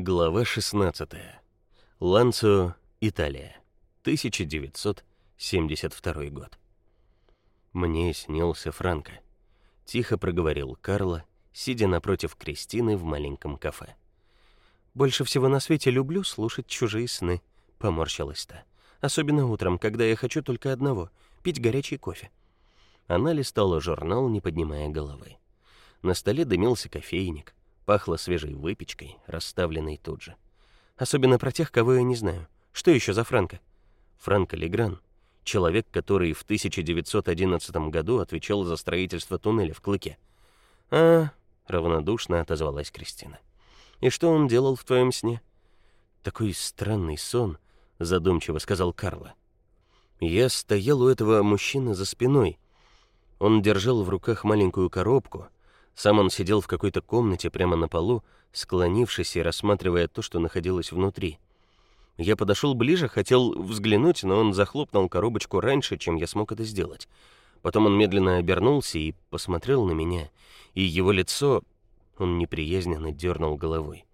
Глава 16. Ланцо, Италия. 1972 год. Мне снился Франко. Тихо проговорил Карло, сидя напротив Кристины в маленьком кафе. Больше всего на свете люблю слушать чужие сны, поморщилась та. Особенно утром, когда я хочу только одного пить горячий кофе. Она листала журнал, не поднимая головы. На столе дымился кофейник. Пахло свежей выпечкой, расставленной тут же. Особенно про тех, кого я не знаю. Что еще за Франко? Франко Легран, человек, который в 1911 году отвечал за строительство туннеля в Клыке. А, равнодушно отозвалась Кристина. И что он делал в твоем сне? Такой странный сон, задумчиво сказал Карло. Я стоял у этого мужчины за спиной. Он держал в руках маленькую коробку, сам он сидел в какой-то комнате прямо на полу, склонившись и рассматривая то, что находилось внутри. Я подошел ближе, хотел взглянуть, но он захлопнул коробочку раньше, чем я смог это сделать. Потом он медленно обернулся и посмотрел на меня, и его лицо, он неприязненно дернул головой.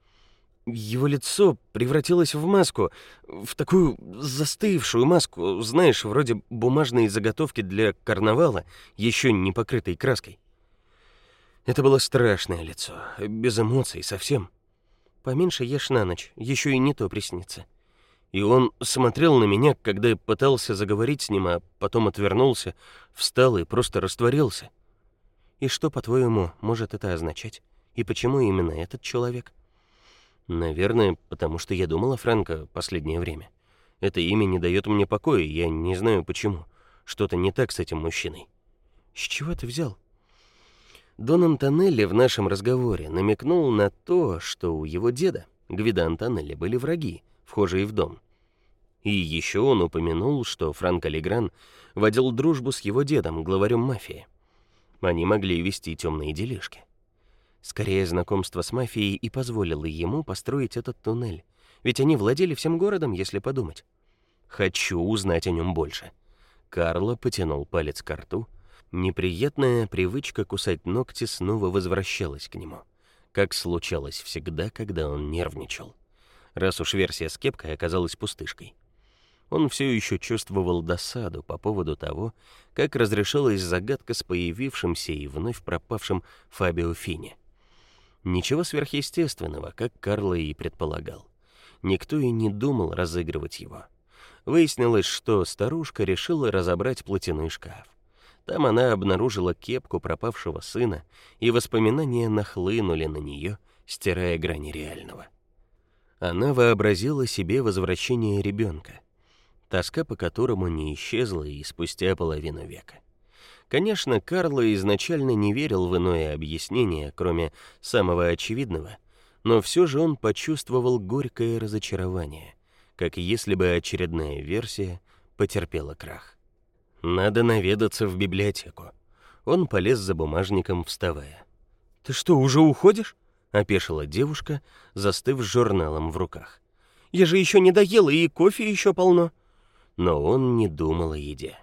Его лицо превратилось в маску, в такую застывшую маску, знаешь, вроде бумажной заготовки для карнавала, еще не покрытой краской. Это было страшное лицо, без эмоций совсем. Поменьше ешь на ночь, еще и не то приснится. И он смотрел на меня, когда я пытался заговорить с ним, а потом отвернулся, встал и просто растворился. И что, по-твоему, может это означать? И почему именно этот человек? Наверное, потому что я думал о Франко последнее время. Это имя не дает мне покоя, я не знаю почему. Что-то не так с этим мужчиной. С чего ты взял? Дон Антонелли в нашем разговоре намекнул на то, что у его деда, Гвида Антонелли, были враги, вхожие в дом. И еще он упомянул, что Франко Легран водил дружбу с его дедом, главарем мафии. Они могли вести темные делишки. Скорее, знакомство с мафией и позволило ему построить этот туннель, ведь они владели всем городом, если подумать. Хочу узнать о нем больше. Карло потянул палец к рту, Неприятная привычка кусать ногти снова возвращалась к нему, как случалось всегда, когда он нервничал. Раз уж версия с кепкой оказалась пустышкой. Он все еще чувствовал досаду по поводу того, как разрешилась загадка с появившимся и вновь пропавшим Фабио Фини. Ничего сверхъестественного, как Карло и предполагал. Никто и не думал разыгрывать его. Выяснилось, что старушка решила разобрать платяной шкаф. Там она обнаружила кепку пропавшего сына, и воспоминания нахлынули на нее, стирая грани реального. Она вообразила себе возвращение ребенка, тоска по которому не исчезла и спустя половину века. Конечно, Карло изначально не верил в иное объяснение, кроме самого очевидного, но все же он почувствовал горькое разочарование, как если бы очередная версия потерпела крах. Надо наведаться в библиотеку. Он полез за бумажником, вставая. Ты что, уже уходишь? опешила девушка, застыв с журналом в руках. Я же еще не доела и кофе еще полно. Но он не думал о еде.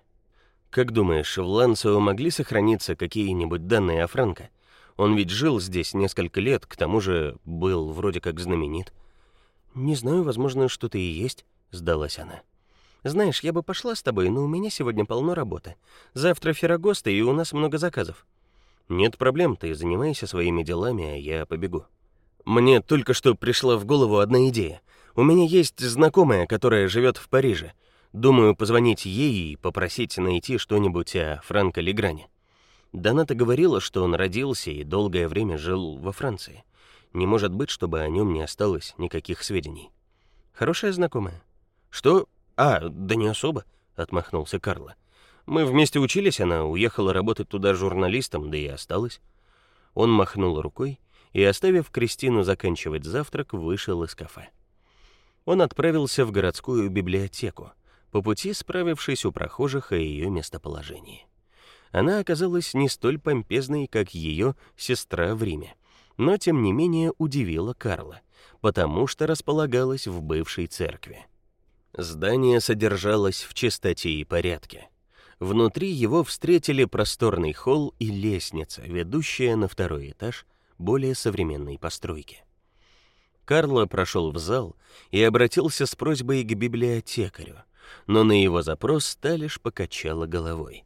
Как думаешь, в Лансо могли сохраниться какие-нибудь данные о Франко? Он ведь жил здесь несколько лет, к тому же был вроде как знаменит. Не знаю, возможно, что-то и есть, сдалась она. Знаешь, я бы пошла с тобой, но у меня сегодня полно работы. Завтра Феррагоста, и у нас много заказов. Нет проблем, ты занимайся своими делами, а я побегу. Мне только что пришла в голову одна идея. У меня есть знакомая, которая живет в Париже. Думаю, позвонить ей и попросить найти что-нибудь о Франко Легране. Доната говорила, что он родился и долгое время жил во Франции. Не может быть, чтобы о нем не осталось никаких сведений. Хорошая знакомая. Что а, да не особо, отмахнулся Карло. Мы вместе учились, она уехала работать туда журналистом, да и осталась. Он махнул рукой и, оставив Кристину заканчивать завтрак, вышел из кафе. Он отправился в городскую библиотеку, по пути справившись у прохожих о ее местоположении. Она оказалась не столь помпезной, как ее сестра в Риме, но тем не менее удивила Карла, потому что располагалась в бывшей церкви. Здание содержалось в чистоте и порядке. Внутри его встретили просторный холл и лестница, ведущая на второй этаж более современной постройки. Карло прошел в зал и обратился с просьбой к библиотекарю, но на его запрос та лишь покачала головой.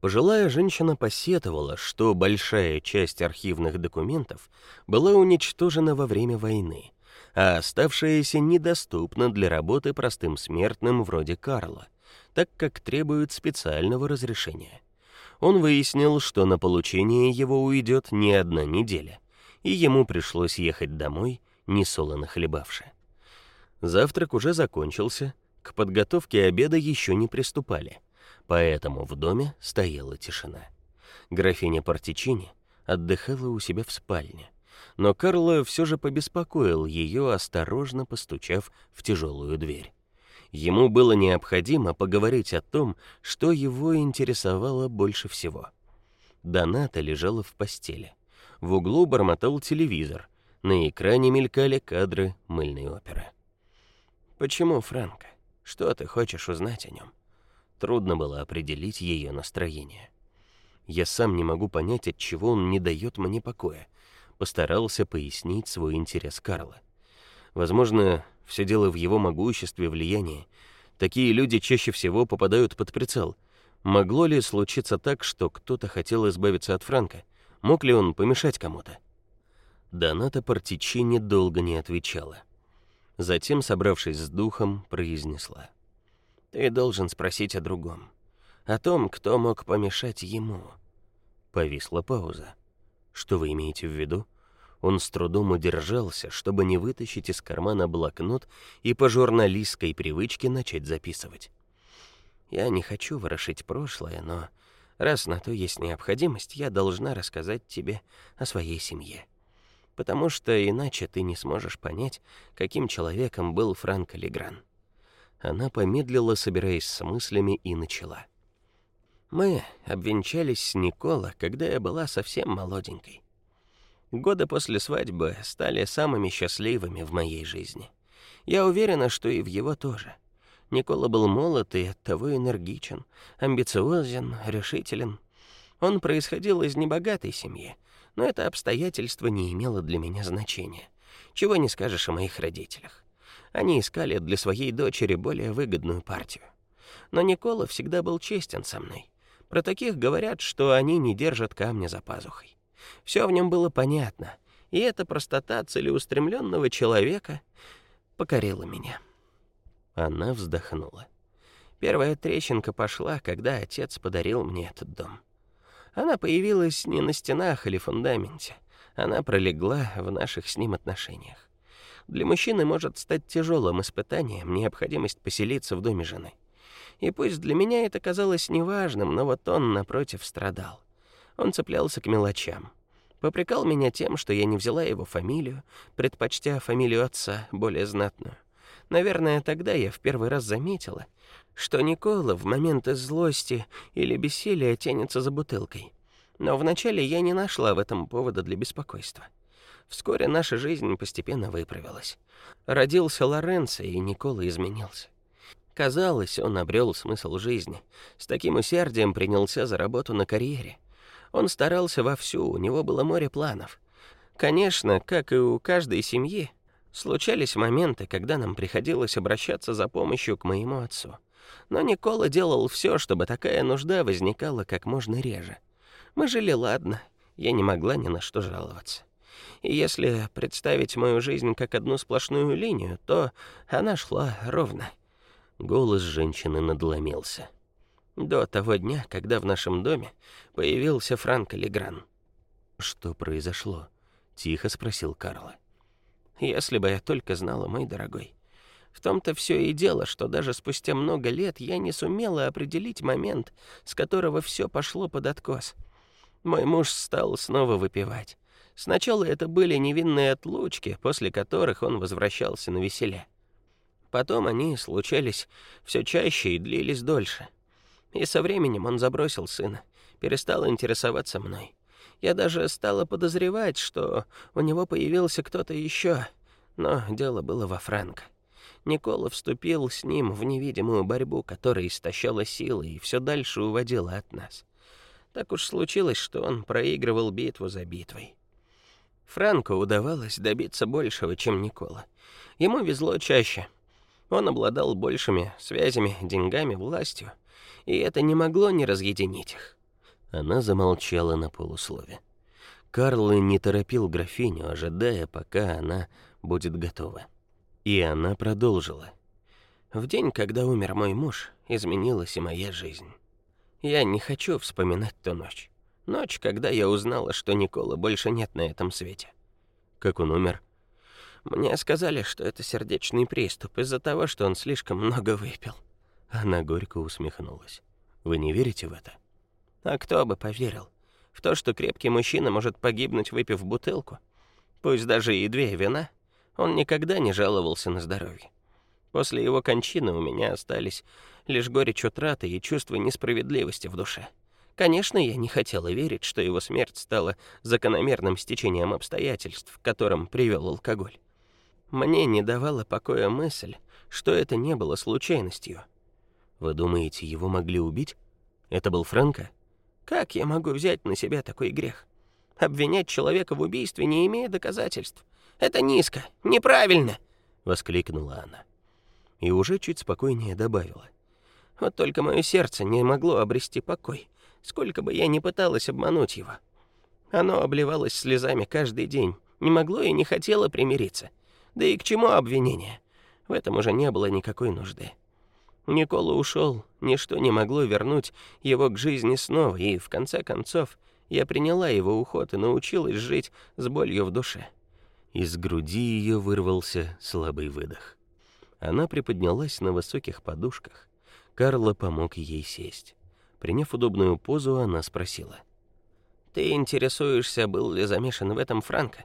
Пожилая женщина посетовала, что большая часть архивных документов была уничтожена во время войны, а оставшаяся недоступна для работы простым смертным вроде Карла, так как требует специального разрешения. Он выяснил, что на получение его уйдет не одна неделя, и ему пришлось ехать домой, не солоно хлебавши. Завтрак уже закончился, к подготовке обеда еще не приступали, поэтому в доме стояла тишина. Графиня Партичини отдыхала у себя в спальне, но Карло все же побеспокоил ее, осторожно постучав в тяжелую дверь. Ему было необходимо поговорить о том, что его интересовало больше всего. Доната лежала в постели. В углу бормотал телевизор. На экране мелькали кадры мыльной оперы. Почему, Франко? Что ты хочешь узнать о нем? Трудно было определить ее настроение. Я сам не могу понять, от чего он не дает мне покоя. Постарался пояснить свой интерес Карла. Возможно, все дело в его могуществе, влиянии. Такие люди чаще всего попадают под прицел. Могло ли случиться так, что кто-то хотел избавиться от Франка? Мог ли он помешать кому-то? Доната Партичини долго не отвечала. Затем, собравшись с духом, произнесла: "Ты должен спросить о другом, о том, кто мог помешать ему". Повисла пауза. Что вы имеете в виду? Он с трудом удержался, чтобы не вытащить из кармана блокнот и по журналистской привычке начать записывать. Я не хочу ворошить прошлое, но раз на то есть необходимость, я должна рассказать тебе о своей семье. Потому что иначе ты не сможешь понять, каким человеком был Франко Легран. Она помедлила, собираясь с мыслями, и начала. Мы обвенчались с Никола, когда я была совсем молоденькой. Годы после свадьбы стали самыми счастливыми в моей жизни. Я уверена, что и в его тоже. Никола был молод и оттого энергичен, амбициозен, решителен. Он происходил из небогатой семьи, но это обстоятельство не имело для меня значения. Чего не скажешь о моих родителях. Они искали для своей дочери более выгодную партию. Но Никола всегда был честен со мной. Про таких говорят, что они не держат камня за пазухой. Все в нем было понятно, и эта простота целеустремленного человека покорила меня. Она вздохнула. Первая трещинка пошла, когда отец подарил мне этот дом. Она появилась не на стенах или фундаменте. Она пролегла в наших с ним отношениях. Для мужчины может стать тяжелым испытанием необходимость поселиться в доме жены. И пусть для меня это казалось неважным, но вот он напротив страдал. Он цеплялся к мелочам. Попрекал меня тем, что я не взяла его фамилию, предпочтя фамилию отца, более знатную. Наверное, тогда я в первый раз заметила, что Никола в моменты злости или бессилия тянется за бутылкой. Но вначале я не нашла в этом повода для беспокойства. Вскоре наша жизнь постепенно выправилась. Родился Лоренцо, и Никола изменился. Казалось, он обрел смысл жизни. С таким усердием принялся за работу на карьере. Он старался вовсю, у него было море планов. Конечно, как и у каждой семьи, случались моменты, когда нам приходилось обращаться за помощью к моему отцу. Но Никола делал все, чтобы такая нужда возникала как можно реже. Мы жили ладно, я не могла ни на что жаловаться. И если представить мою жизнь как одну сплошную линию, то она шла ровно. Голос женщины надломился до того дня, когда в нашем доме появился Франко Легран. Что произошло? тихо спросил Карл. Если бы я только знала, мой дорогой. В том-то все и дело, что даже спустя много лет я не сумела определить момент, с которого все пошло под откос. Мой муж стал снова выпивать. Сначала это были невинные отлучки, после которых он возвращался на веселе. Потом они случались все чаще и длились дольше. И со временем он забросил сына, перестал интересоваться мной. Я даже стала подозревать, что у него появился кто-то еще, но дело было во Франко. Никола вступил с ним в невидимую борьбу, которая истощала силы и все дальше уводила от нас. Так уж случилось, что он проигрывал битву за битвой. Франко удавалось добиться большего, чем Никола. Ему везло чаще. Он обладал большими связями, деньгами, властью, и это не могло не разъединить их. Она замолчала на полуслове. Карл не торопил графиню, ожидая, пока она будет готова. И она продолжила. В день, когда умер мой муж, изменилась и моя жизнь. Я не хочу вспоминать ту ночь. Ночь, когда я узнала, что Никола больше нет на этом свете. Как он умер? Мне сказали, что это сердечный приступ из-за того, что он слишком много выпил. Она горько усмехнулась. Вы не верите в это? А кто бы поверил в то, что крепкий мужчина может погибнуть, выпив бутылку, пусть даже и две вина? Он никогда не жаловался на здоровье. После его кончины у меня остались лишь горечь утраты и чувство несправедливости в душе. Конечно, я не хотела верить, что его смерть стала закономерным стечением обстоятельств, к которым привел алкоголь. Мне не давала покоя мысль, что это не было случайностью. Вы думаете, его могли убить? Это был Франко? Как я могу взять на себя такой грех? Обвинять человека в убийстве, не имея доказательств. Это низко, неправильно, воскликнула она и уже чуть спокойнее добавила: вот только мое сердце не могло обрести покой, сколько бы я ни пыталась обмануть его. Оно обливалось слезами каждый день, не могло и не хотело примириться. Да и к чему обвинения? В этом уже не было никакой нужды. Никола ушел, ничто не могло вернуть его к жизни снова, и в конце концов я приняла его уход и научилась жить с болью в душе. Из груди ее вырвался слабый выдох. Она приподнялась на высоких подушках. Карла помог ей сесть. Приняв удобную позу, она спросила: "Ты интересуешься, был ли замешан в этом Франко?"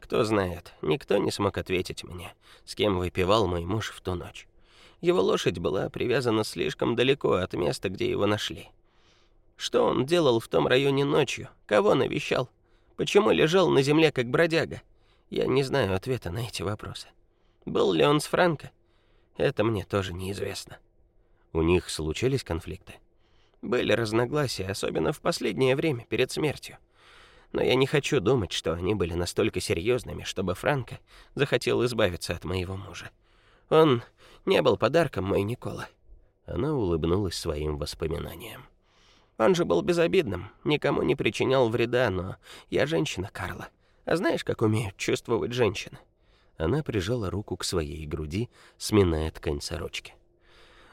Кто знает, никто не смог ответить мне, с кем выпивал мой муж в ту ночь. Его лошадь была привязана слишком далеко от места, где его нашли. Что он делал в том районе ночью? Кого навещал? Почему лежал на земле как бродяга? Я не знаю ответа на эти вопросы. Был ли он с Франко? Это мне тоже неизвестно. У них случались конфликты. Были разногласия, особенно в последнее время перед смертью. Но я не хочу думать, что они были настолько серьезными, чтобы Франко захотел избавиться от моего мужа. Он не был подарком мой Никола. Она улыбнулась своим воспоминаниям. Он же был безобидным, никому не причинял вреда, но я женщина, Карла. А знаешь, как умеют чувствовать женщины? Она прижала руку к своей груди, сминая ткань сорочки.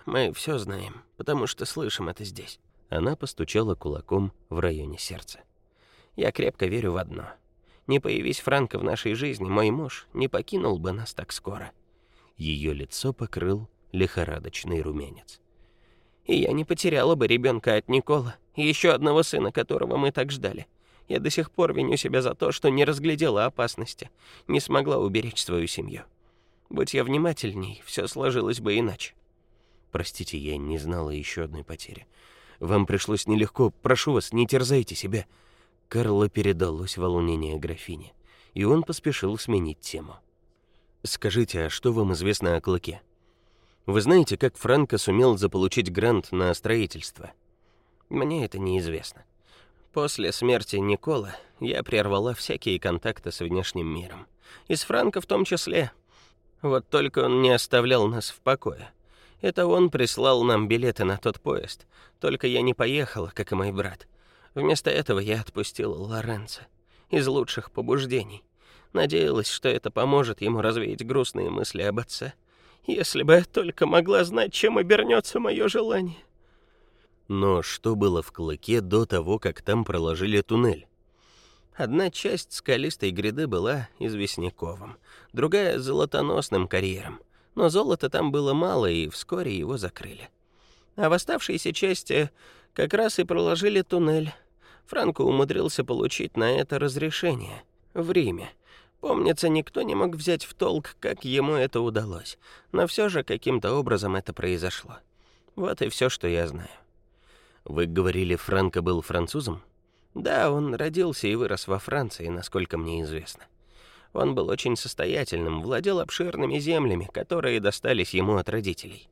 Мы все знаем, потому что слышим это здесь. Она постучала кулаком в районе сердца. Я крепко верю в одно. Не появись Франко в нашей жизни, мой муж не покинул бы нас так скоро. Ее лицо покрыл лихорадочный румянец. И я не потеряла бы ребенка от Никола, еще одного сына, которого мы так ждали. Я до сих пор виню себя за то, что не разглядела опасности, не смогла уберечь свою семью. Будь я внимательней, все сложилось бы иначе. Простите, я не знала еще одной потери. Вам пришлось нелегко. Прошу вас, не терзайте себя. Карло передалось волнение графини, и он поспешил сменить тему. Скажите, а что вам известно о Клыке? Вы знаете, как Франко сумел заполучить грант на строительство? Мне это неизвестно. После смерти Никола я прервала всякие контакты с внешним миром, и с Франко в том числе. Вот только он не оставлял нас в покое. Это он прислал нам билеты на тот поезд. Только я не поехала, как и мой брат. Вместо этого я отпустила Лоренцо из лучших побуждений. Надеялась, что это поможет ему развеять грустные мысли об отце. Если бы я только могла знать, чем обернется мое желание. Но что было в Клыке до того, как там проложили туннель? Одна часть скалистой гряды была известняковым, другая — золотоносным карьером. Но золота там было мало, и вскоре его закрыли. А в оставшейся части как раз и проложили туннель. Франко умудрился получить на это разрешение в Риме. Помнится, никто не мог взять в толк, как ему это удалось, но все же каким-то образом это произошло. Вот и все, что я знаю. Вы говорили, Франко был французом? Да, он родился и вырос во Франции, насколько мне известно. Он был очень состоятельным, владел обширными землями, которые достались ему от родителей.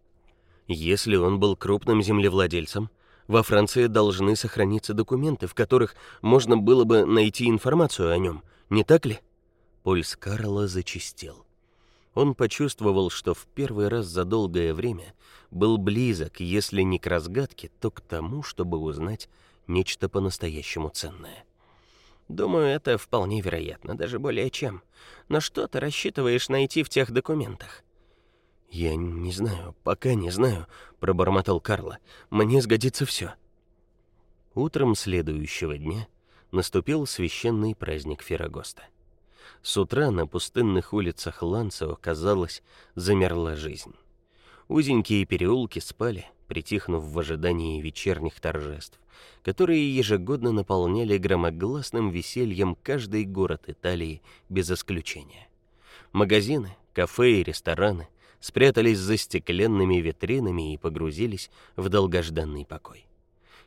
Если он был крупным землевладельцем, во Франции должны сохраниться документы, в которых можно было бы найти информацию о нем, Не так ли? Пульс Карла зачастил. Он почувствовал, что в первый раз за долгое время был близок, если не к разгадке, то к тому, чтобы узнать нечто по-настоящему ценное. Думаю, это вполне вероятно, даже более чем. Но что ты рассчитываешь найти в тех документах? Я не знаю, пока не знаю, пробормотал Карла. Мне сгодится все. Утром следующего дня наступил священный праздник Феррагоста. С утра на пустынных улицах Ланцео, казалось, замерла жизнь. Узенькие переулки спали, притихнув в ожидании вечерних торжеств, которые ежегодно наполняли громогласным весельем каждый город Италии без исключения. Магазины, кафе и рестораны спрятались за стеклянными витринами и погрузились в долгожданный покой.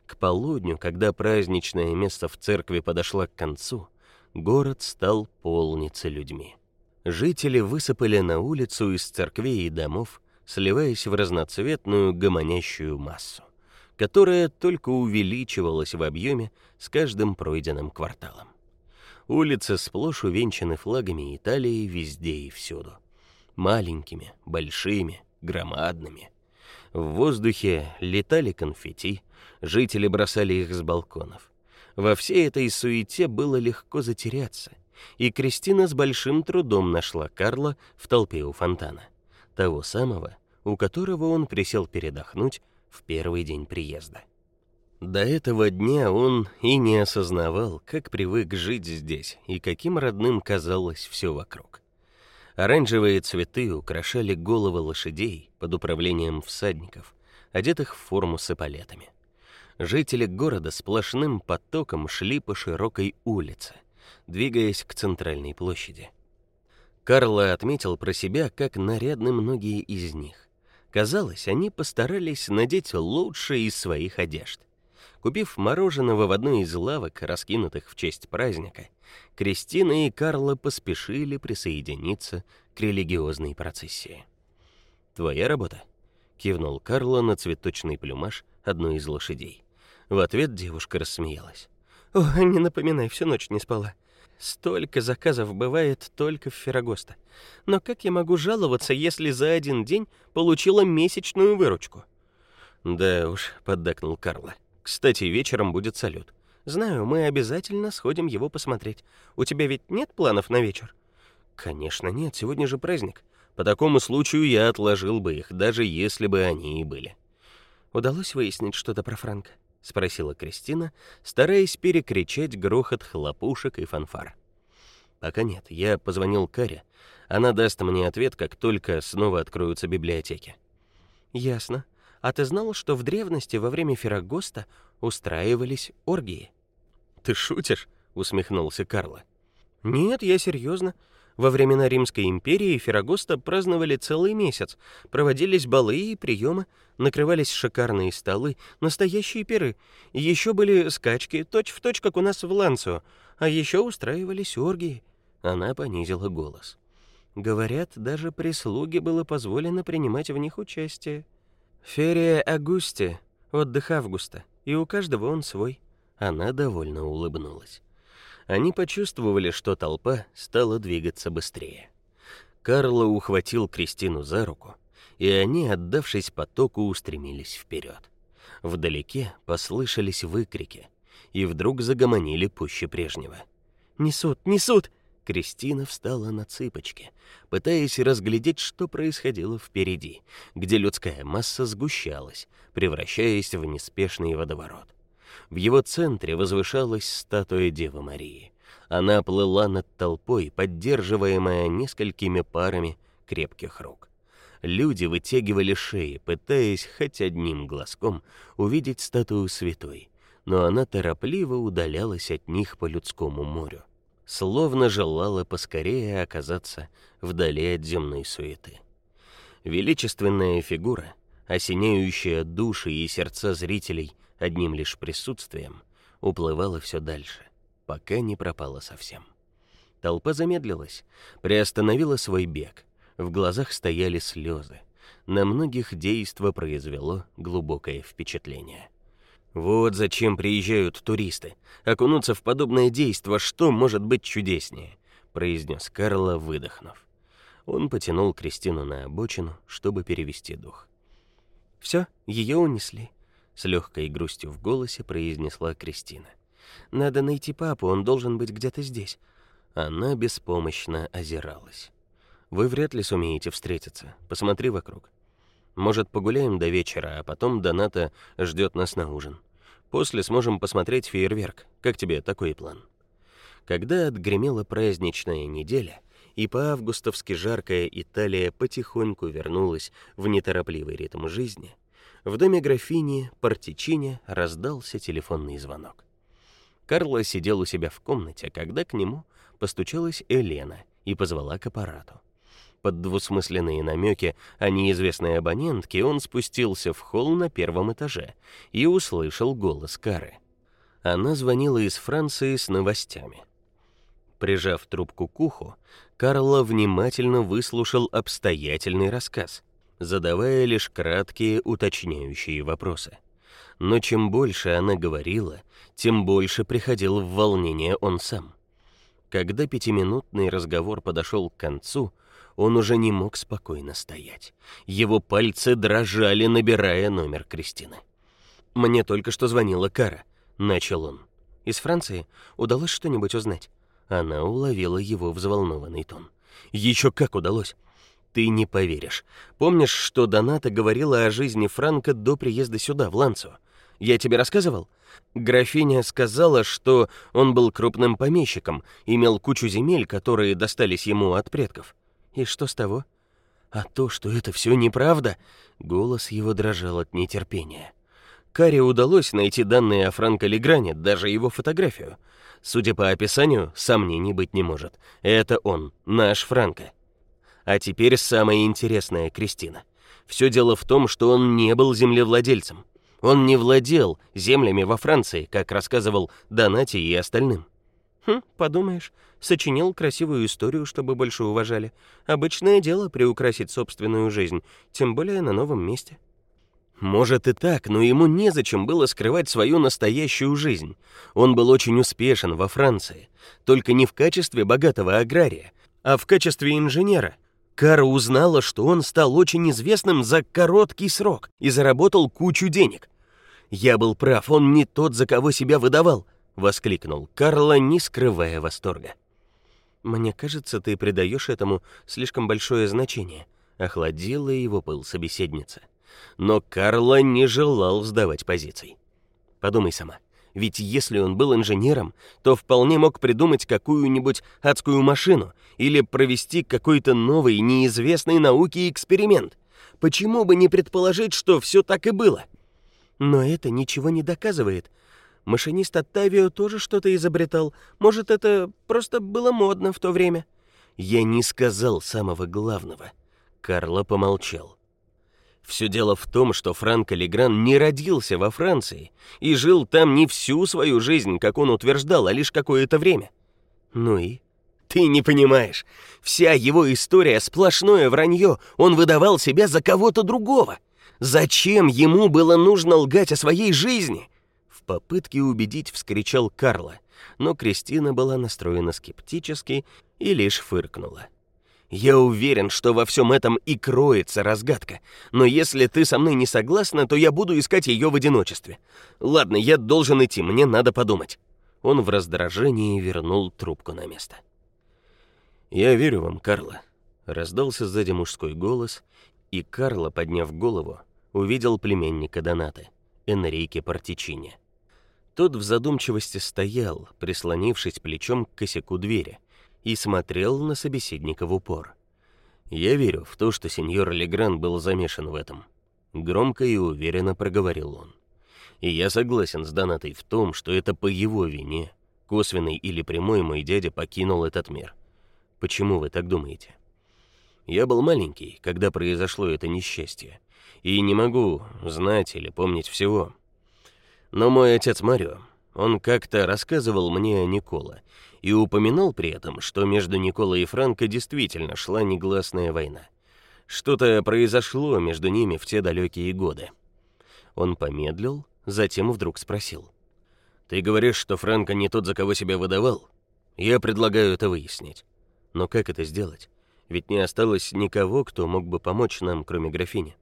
К полудню, когда праздничное место в церкви подошло к концу, город стал полниться людьми. Жители высыпали на улицу из церквей и домов, сливаясь в разноцветную гомонящую массу, которая только увеличивалась в объеме с каждым пройденным кварталом. Улицы сплошь увенчаны флагами Италии везде и всюду. Маленькими, большими, громадными. В воздухе летали конфетти, жители бросали их с балконов. Во всей этой суете было легко затеряться, и Кристина с большим трудом нашла Карла в толпе у фонтана, того самого, у которого он присел передохнуть в первый день приезда. До этого дня он и не осознавал, как привык жить здесь и каким родным казалось все вокруг. Оранжевые цветы украшали головы лошадей под управлением всадников, одетых в форму с эполетами жители города сплошным потоком шли по широкой улице, двигаясь к центральной площади. Карло отметил про себя, как нарядны многие из них. Казалось, они постарались надеть лучшее из своих одежд. Купив мороженого в одной из лавок, раскинутых в честь праздника, Кристина и Карло поспешили присоединиться к религиозной процессии. Твоя работа, кивнул Карло на цветочный плюмаж одной из лошадей. В ответ девушка рассмеялась. О, не напоминай, всю ночь не спала. Столько заказов бывает только в Феррагоста. Но как я могу жаловаться, если за один день получила месячную выручку? Да уж, поддакнул Карла. Кстати, вечером будет салют. Знаю, мы обязательно сходим его посмотреть. У тебя ведь нет планов на вечер? Конечно, нет, сегодня же праздник. По такому случаю я отложил бы их, даже если бы они и были. Удалось выяснить что-то про Франка? спросила Кристина, стараясь перекричать грохот хлопушек и фанфар. Пока нет. Я позвонил Каре. Она даст мне ответ, как только снова откроются библиотеки. Ясно. А ты знал, что в древности во время Феррагоста устраивались оргии? Ты шутишь? усмехнулся Карло. Нет, я серьезно. Во времена Римской империи Феррагоста праздновали целый месяц. Проводились балы и приемы, накрывались шикарные столы, настоящие пиры. И еще были скачки, точь-в-точь, как у нас в Ланцо. А еще устраивались оргии. Она понизила голос. Говорят, даже прислуге было позволено принимать в них участие. Ферия Агусте, отдых Августа, и у каждого он свой. Она довольно улыбнулась. Они почувствовали, что толпа стала двигаться быстрее. Карло ухватил Кристину за руку, и они, отдавшись потоку, устремились вперед. Вдалеке послышались выкрики, и вдруг загомонили пуще прежнего. «Несут! Несут!» Кристина встала на цыпочки, пытаясь разглядеть, что происходило впереди, где людская масса сгущалась, превращаясь в неспешный водоворот. В его центре возвышалась статуя Девы Марии. Она плыла над толпой, поддерживаемая несколькими парами крепких рук. Люди вытягивали шеи, пытаясь хоть одним глазком увидеть статую святой, но она торопливо удалялась от них по людскому морю, словно желала поскорее оказаться вдали от земной суеты. Величественная фигура, осеняющая души и сердца зрителей одним лишь присутствием, уплывала все дальше, пока не пропала совсем. Толпа замедлилась, приостановила свой бег. В глазах стояли слезы. На многих действо произвело глубокое впечатление. Вот зачем приезжают туристы. Окунуться в подобное действо, что может быть чудеснее, произнес Карло, выдохнув. Он потянул Кристину на обочину, чтобы перевести дух. Все, ее унесли, с легкой грустью в голосе произнесла Кристина. Надо найти папу, он должен быть где-то здесь. Она беспомощно озиралась. Вы вряд ли сумеете встретиться. Посмотри вокруг. Может, погуляем до вечера, а потом Доната ждет нас на ужин. После сможем посмотреть фейерверк. Как тебе такой план? Когда отгремела праздничная неделя, и по-августовски жаркая Италия потихоньку вернулась в неторопливый ритм жизни, в доме графини Партичини раздался телефонный звонок. Карло сидел у себя в комнате, когда к нему постучалась Елена и позвала к аппарату. Под двусмысленные намеки о неизвестной абонентке он спустился в холл на первом этаже и услышал голос Кары. Она звонила из Франции с новостями. Прижав трубку к уху, Карло внимательно выслушал обстоятельный рассказ, задавая лишь краткие уточняющие вопросы но чем больше она говорила, тем больше приходил в волнение он сам. Когда пятиминутный разговор подошел к концу, он уже не мог спокойно стоять. Его пальцы дрожали, набирая номер Кристины. Мне только что звонила Кара, начал он. Из Франции удалось что-нибудь узнать? Она уловила его взволнованный тон. Еще как удалось. Ты не поверишь. Помнишь, что Доната говорила о жизни Франка до приезда сюда, в Ланцо? Я тебе рассказывал? Графиня сказала, что он был крупным помещиком, имел кучу земель, которые достались ему от предков. И что с того? А то, что это все неправда, голос его дрожал от нетерпения. Каре удалось найти данные о Франко Легране, даже его фотографию. Судя по описанию, сомнений быть не может. Это он, наш Франко. А теперь самое интересное, Кристина. Все дело в том, что он не был землевладельцем. Он не владел землями во Франции, как рассказывал Донати и остальным. Хм, подумаешь, сочинил красивую историю, чтобы больше уважали. Обычное дело приукрасить собственную жизнь, тем более на новом месте. Может и так, но ему незачем было скрывать свою настоящую жизнь. Он был очень успешен во Франции, только не в качестве богатого агрария, а в качестве инженера – Кара узнала, что он стал очень известным за короткий срок и заработал кучу денег. Я был прав, он не тот, за кого себя выдавал, воскликнул Карла, не скрывая восторга. Мне кажется, ты придаешь этому слишком большое значение, охладила его пыл собеседница. Но Карла не желал сдавать позиций. Подумай сама. Ведь если он был инженером, то вполне мог придумать какую-нибудь адскую машину или провести какой-то новый неизвестный науке эксперимент. Почему бы не предположить, что все так и было? Но это ничего не доказывает. Машинист Оттавио тоже что-то изобретал. Может, это просто было модно в то время. Я не сказал самого главного. Карло помолчал. Все дело в том, что Франко Легран не родился во Франции и жил там не всю свою жизнь, как он утверждал, а лишь какое-то время. Ну и ты не понимаешь. Вся его история сплошное вранье. Он выдавал себя за кого-то другого. Зачем ему было нужно лгать о своей жизни? В попытке убедить вскричал Карло, но Кристина была настроена скептически и лишь фыркнула. Я уверен, что во всем этом и кроется разгадка. Но если ты со мной не согласна, то я буду искать ее в одиночестве. Ладно, я должен идти, мне надо подумать. Он в раздражении вернул трубку на место. Я верю вам, Карла, раздался сзади мужской голос, и Карла, подняв голову, увидел племянника Донаты, Энрике Партичини. Тот в задумчивости стоял, прислонившись плечом к косяку двери и смотрел на собеседника в упор. Я верю в то, что сеньор Легран был замешан в этом, громко и уверенно проговорил он. И я согласен с Донатой в том, что это по его вине, косвенной или прямой, мой дядя покинул этот мир. Почему вы так думаете? Я был маленький, когда произошло это несчастье, и не могу знать или помнить всего. Но мой отец Марио, он как-то рассказывал мне о Никола и упоминал при этом, что между Николой и Франко действительно шла негласная война. Что-то произошло между ними в те далекие годы. Он помедлил, затем вдруг спросил: "Ты говоришь, что Франко не тот, за кого себя выдавал? Я предлагаю это выяснить. Но как это сделать? Ведь не осталось никого, кто мог бы помочь нам, кроме графини.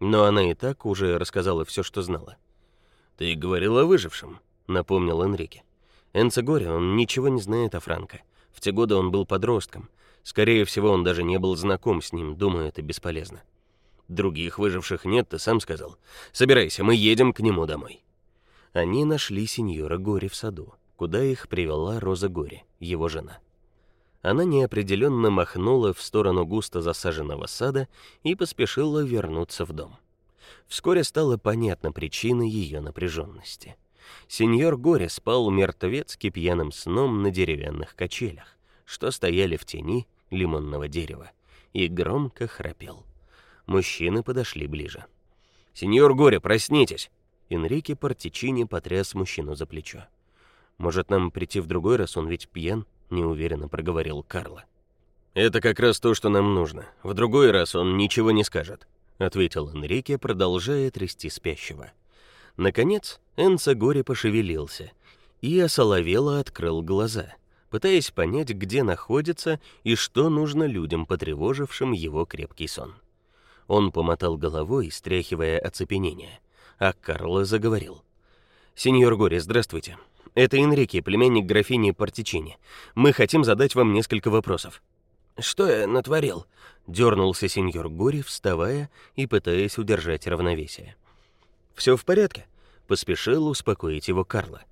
Но она и так уже рассказала все, что знала. Ты говорил о выжившем, напомнил Энрике. Энцо Гори, он ничего не знает о Франко. В те годы он был подростком. Скорее всего, он даже не был знаком с ним, думаю, это бесполезно. Других выживших нет, ты сам сказал. Собирайся, мы едем к нему домой. Они нашли сеньора Гори в саду, куда их привела Роза Гори, его жена. Она неопределенно махнула в сторону густо засаженного сада и поспешила вернуться в дом. Вскоре стала понятна причина ее напряженности. Сеньор Горе спал мертвецки пьяным сном на деревянных качелях, что стояли в тени лимонного дерева, и громко храпел. Мужчины подошли ближе. "Сеньор Горе, проснитесь!" Энрике Партичини потряс мужчину за плечо. "Может, нам прийти в другой раз, он ведь пьян?" неуверенно проговорил Карло. "Это как раз то, что нам нужно. В другой раз он ничего не скажет", ответил Энрике, продолжая трясти спящего. Наконец, Энца Горе пошевелился и осоловело открыл глаза, пытаясь понять, где находится и что нужно людям, потревожившим его крепкий сон. Он помотал головой, стряхивая оцепенение, а Карло заговорил: "Сеньор Горе, здравствуйте. Это Энрике, племянник графини Партичини. Мы хотим задать вам несколько вопросов". "Что я натворил?" дернулся сеньор Горе, вставая и пытаясь удержать равновесие. Все в порядке, поспешил успокоить его Карло.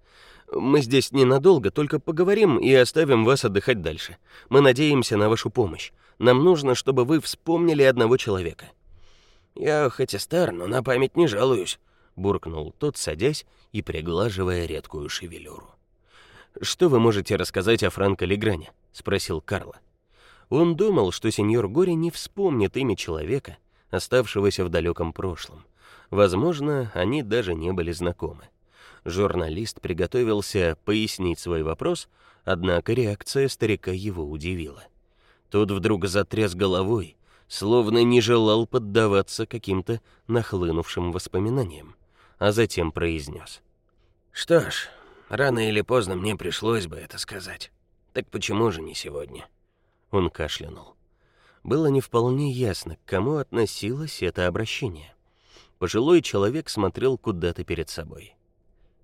Мы здесь ненадолго, только поговорим и оставим вас отдыхать дальше. Мы надеемся на вашу помощь. Нам нужно, чтобы вы вспомнили одного человека. Я хоть и стар, но на память не жалуюсь, буркнул тот, садясь и приглаживая редкую шевелюру. Что вы можете рассказать о Франко Легране? спросил Карло. Он думал, что сеньор Гори не вспомнит имя человека, оставшегося в далеком прошлом. Возможно, они даже не были знакомы. Журналист приготовился пояснить свой вопрос, однако реакция старика его удивила. Тот вдруг затряс головой, словно не желал поддаваться каким-то нахлынувшим воспоминаниям, а затем произнес: "Что ж, рано или поздно мне пришлось бы это сказать. Так почему же не сегодня?" Он кашлянул. Было не вполне ясно, к кому относилось это обращение. Пожилой человек смотрел куда-то перед собой.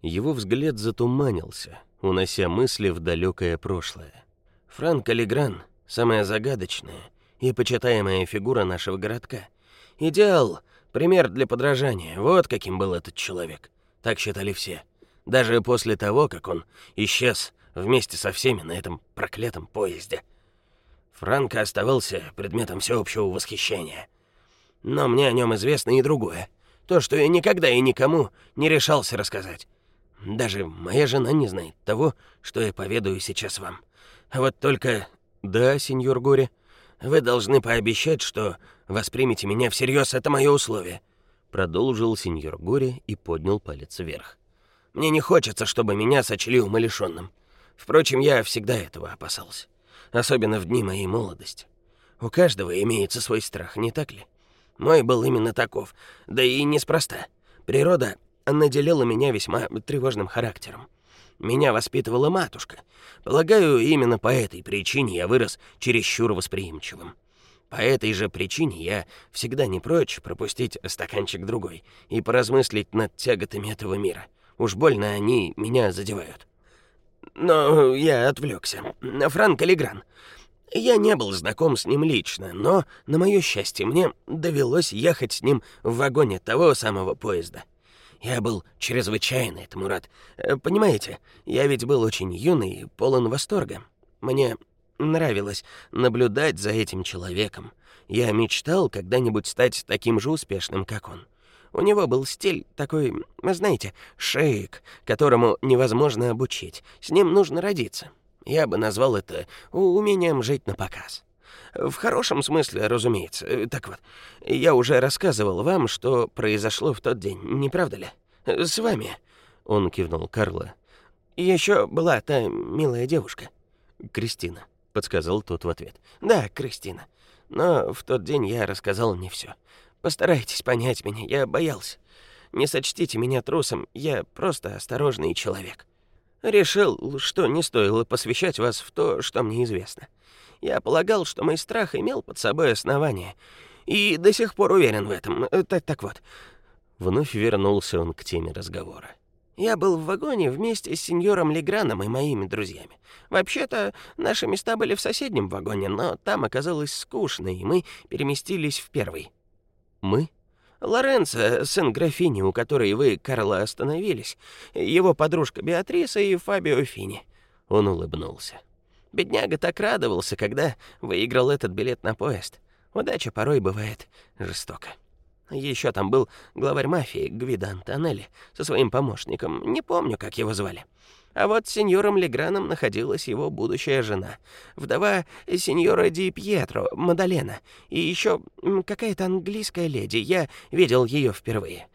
Его взгляд затуманился, унося мысли в далекое прошлое. Франк Каллигран самая загадочная и почитаемая фигура нашего городка. Идеал, пример для подражания. Вот каким был этот человек. Так считали все. Даже после того, как он исчез вместе со всеми на этом проклятом поезде. Франко оставался предметом всеобщего восхищения. Но мне о нем известно и другое. То, что я никогда и никому не решался рассказать. Даже моя жена не знает того, что я поведаю сейчас вам. Вот только... Да, сеньор Горе, вы должны пообещать, что воспримете меня всерьез, это мое условие. Продолжил сеньор Горе и поднял палец вверх. Мне не хочется, чтобы меня сочли умалишенным. Впрочем, я всегда этого опасался. Особенно в дни моей молодости. У каждого имеется свой страх, не так ли? Мой был именно таков, да и неспроста. Природа наделила меня весьма тревожным характером. Меня воспитывала матушка. Полагаю, именно по этой причине я вырос чересчур восприимчивым. По этой же причине я всегда не прочь пропустить стаканчик другой и поразмыслить над тяготами этого мира. Уж больно они меня задевают. Но я отвлекся. Франк Легран. Я не был знаком с ним лично, но, на мое счастье, мне довелось ехать с ним в вагоне того самого поезда. Я был чрезвычайно этому рад. Э, понимаете, я ведь был очень юный и полон восторга. Мне нравилось наблюдать за этим человеком. Я мечтал когда-нибудь стать таким же успешным, как он. У него был стиль такой, знаете, шейк, которому невозможно обучить. С ним нужно родиться. Я бы назвал это умением жить на показ. В хорошем смысле, разумеется. Так вот, я уже рассказывал вам, что произошло в тот день, не правда ли? С вами. Он кивнул Карла. Еще была та милая девушка. Кристина, подсказал тот в ответ. Да, Кристина. Но в тот день я рассказал не все. Постарайтесь понять меня, я боялся. не сочтите меня трусом, я просто осторожный человек. Решил, что не стоило посвящать вас в то, что мне известно. Я полагал, что мой страх имел под собой основание, и до сих пор уверен в этом. Так, так вот, вновь вернулся он к теме разговора. Я был в вагоне вместе с сеньором Леграном и моими друзьями. Вообще-то, наши места были в соседнем вагоне, но там оказалось скучно, и мы переместились в первый. Мы? Лоренцо, сын графини, у которой вы, Карла, остановились, его подружка Беатриса и Фабио Фини. Он улыбнулся. Бедняга так радовался, когда выиграл этот билет на поезд. Удача порой бывает жестока. Еще там был главарь мафии Гвида Антонелли со своим помощником, не помню, как его звали. А вот сеньором Леграном находилась его будущая жена, вдова сеньора Ди Пьетро, Мадалена, и еще какая-то английская леди, я видел ее впервые.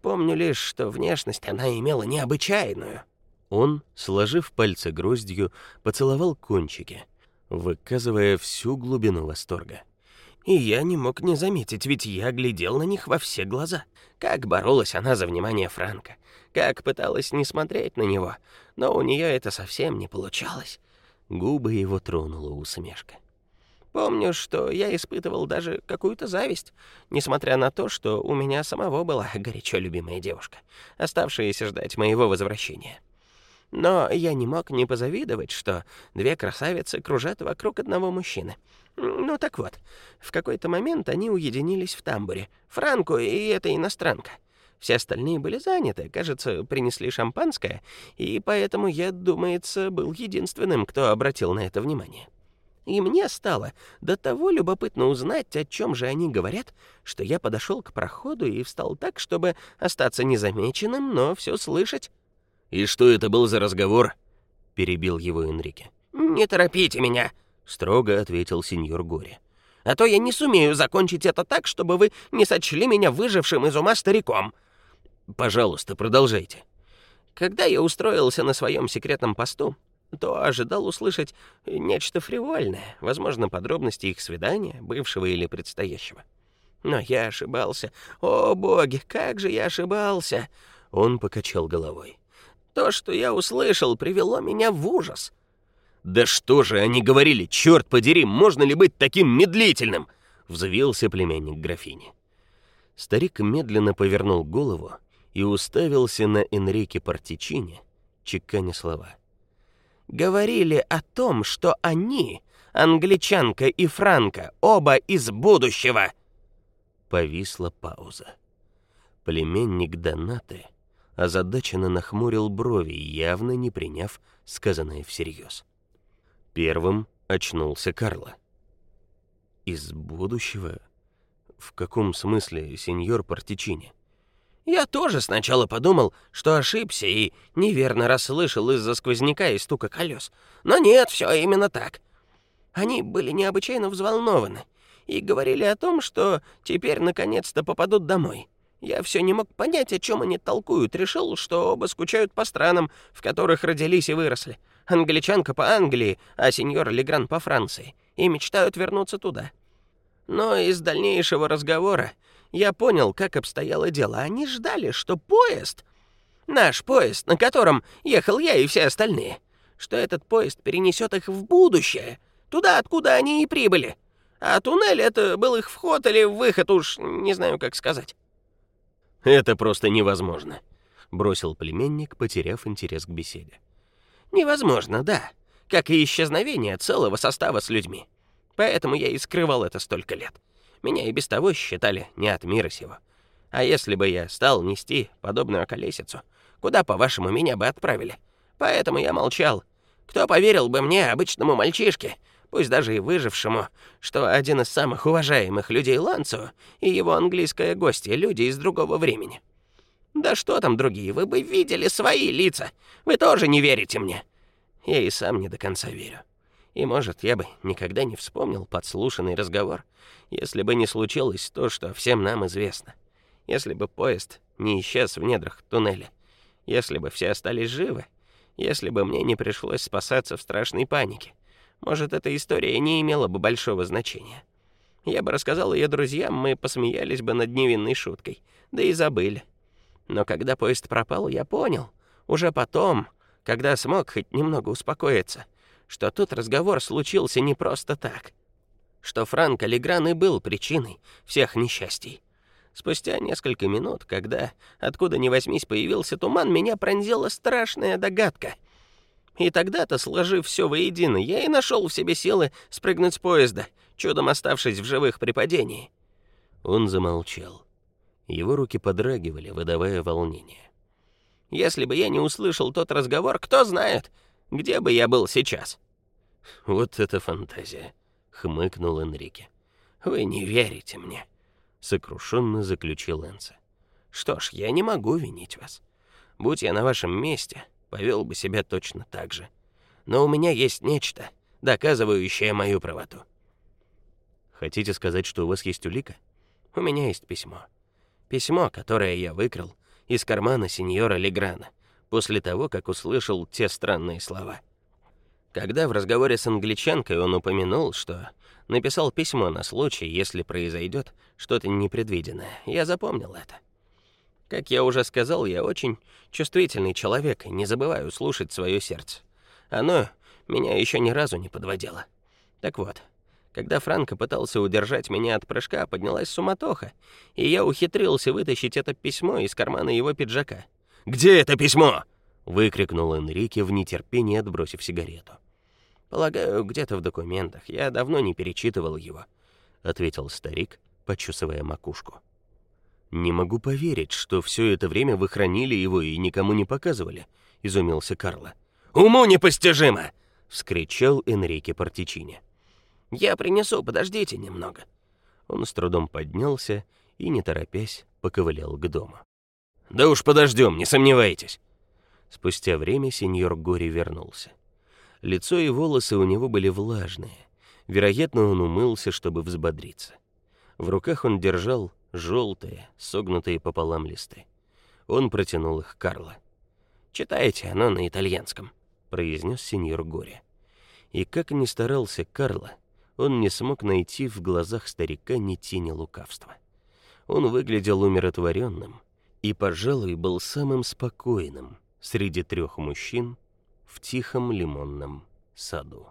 Помню лишь, что внешность она имела необычайную. Он, сложив пальцы гроздью, поцеловал кончики, выказывая всю глубину восторга. И я не мог не заметить, ведь я глядел на них во все глаза. Как боролась она за внимание Франка, как пыталась не смотреть на него, но у нее это совсем не получалось. Губы его тронула усмешка. Помню, что я испытывал даже какую-то зависть, несмотря на то, что у меня самого была горячо любимая девушка, оставшаяся ждать моего возвращения. Но я не мог не позавидовать, что две красавицы кружат вокруг одного мужчины. Ну так вот, в какой-то момент они уединились в тамбуре. Франко и эта иностранка. Все остальные были заняты, кажется, принесли шампанское, и поэтому я, думается, был единственным, кто обратил на это внимание. И мне стало до того любопытно узнать, о чем же они говорят, что я подошел к проходу и встал так, чтобы остаться незамеченным, но все слышать. «И что это был за разговор?» — перебил его Энрике. «Не торопите меня», — строго ответил сеньор Горе. «А то я не сумею закончить это так, чтобы вы не сочли меня выжившим из ума стариком». «Пожалуйста, продолжайте». Когда я устроился на своем секретном посту, то ожидал услышать нечто фривольное, возможно, подробности их свидания, бывшего или предстоящего. Но я ошибался. О, боги, как же я ошибался!» Он покачал головой. То, что я услышал, привело меня в ужас. Да что же они говорили? Черт подери, можно ли быть таким медлительным? взвился племянник графини. Старик медленно повернул голову и уставился на Энрике Партичини, чеканя слова. Говорили о том, что они, англичанка и франка, оба из будущего. Повисла пауза. Племянник Донаты озадаченно нахмурил брови, явно не приняв сказанное всерьез. Первым очнулся Карло. Из будущего? В каком смысле, сеньор Партичини? Я тоже сначала подумал, что ошибся и неверно расслышал из-за сквозняка и стука колес. Но нет, все именно так. Они были необычайно взволнованы и говорили о том, что теперь наконец-то попадут домой. Я все не мог понять, о чем они толкуют, решил, что оба скучают по странам, в которых родились и выросли. Англичанка по Англии, а сеньор Легран по Франции, и мечтают вернуться туда. Но из дальнейшего разговора я понял, как обстояло дело. Они ждали, что поезд, наш поезд, на котором ехал я и все остальные, что этот поезд перенесет их в будущее, туда, откуда они и прибыли. А туннель — это был их вход или выход, уж не знаю, как сказать. Это просто невозможно, бросил племянник, потеряв интерес к беседе. Невозможно, да, как и исчезновение целого состава с людьми. Поэтому я и скрывал это столько лет. Меня и без того считали не от мира сего. А если бы я стал нести подобную колесицу, куда, по-вашему, меня бы отправили? Поэтому я молчал. Кто поверил бы мне, обычному мальчишке, пусть даже и выжившему, что один из самых уважаемых людей Ланцо и его английская гостья люди из другого времени. Да что там другие, вы бы видели свои лица. Вы тоже не верите мне. Я и сам не до конца верю. И, может, я бы никогда не вспомнил подслушанный разговор, если бы не случилось то, что всем нам известно. Если бы поезд не исчез в недрах туннеля. Если бы все остались живы. Если бы мне не пришлось спасаться в страшной панике. Может, эта история не имела бы большого значения. Я бы рассказал ее друзьям, мы посмеялись бы над невинной шуткой, да и забыли. Но когда поезд пропал, я понял, уже потом, когда смог хоть немного успокоиться, что тот разговор случился не просто так, что Франко Легран и был причиной всех несчастий. Спустя несколько минут, когда откуда ни возьмись появился туман, меня пронзила страшная догадка. И тогда-то, сложив все воедино, я и нашел в себе силы спрыгнуть с поезда, чудом оставшись в живых при падении. Он замолчал. Его руки подрагивали, выдавая волнение. Если бы я не услышал тот разговор, кто знает, где бы я был сейчас. Вот это фантазия, хмыкнул Энрике. Вы не верите мне сокрушенно заключил Энце. Что ж, я не могу винить вас. Будь я на вашем месте, повел бы себя точно так же. Но у меня есть нечто, доказывающее мою правоту. Хотите сказать, что у вас есть улика? У меня есть письмо. Письмо, которое я выкрал из кармана сеньора Леграна после того, как услышал те странные слова. Когда в разговоре с англичанкой он упомянул, что написал письмо на случай, если произойдет что-то непредвиденное, я запомнил это. Как я уже сказал, я очень чувствительный человек и не забываю слушать свое сердце. Оно меня еще ни разу не подводило. Так вот, когда Франко пытался удержать меня от прыжка, поднялась суматоха, и я ухитрился вытащить это письмо из кармана его пиджака. «Где это письмо?» выкрикнул Энрике в нетерпении, отбросив сигарету. Полагаю, где-то в документах. Я давно не перечитывал его, ответил старик, почесывая макушку. Не могу поверить, что все это время вы хранили его и никому не показывали, изумился Карло. Уму непостижимо, вскричал Энрике Партичини. Я принесу, подождите немного. Он с трудом поднялся и не торопясь поковылял к дому. Да уж подождем, не сомневайтесь. Спустя время сеньор Гори вернулся. Лицо и волосы у него были влажные. Вероятно, он умылся, чтобы взбодриться. В руках он держал желтые, согнутые пополам листы. Он протянул их Карло. "Читайте, оно на итальянском", произнес сеньор Гори. И как ни старался Карло, он не смог найти в глазах старика ни тени лукавства. Он выглядел умиротворенным и, пожалуй, был самым спокойным среди трех мужчин в тихом лимонном саду.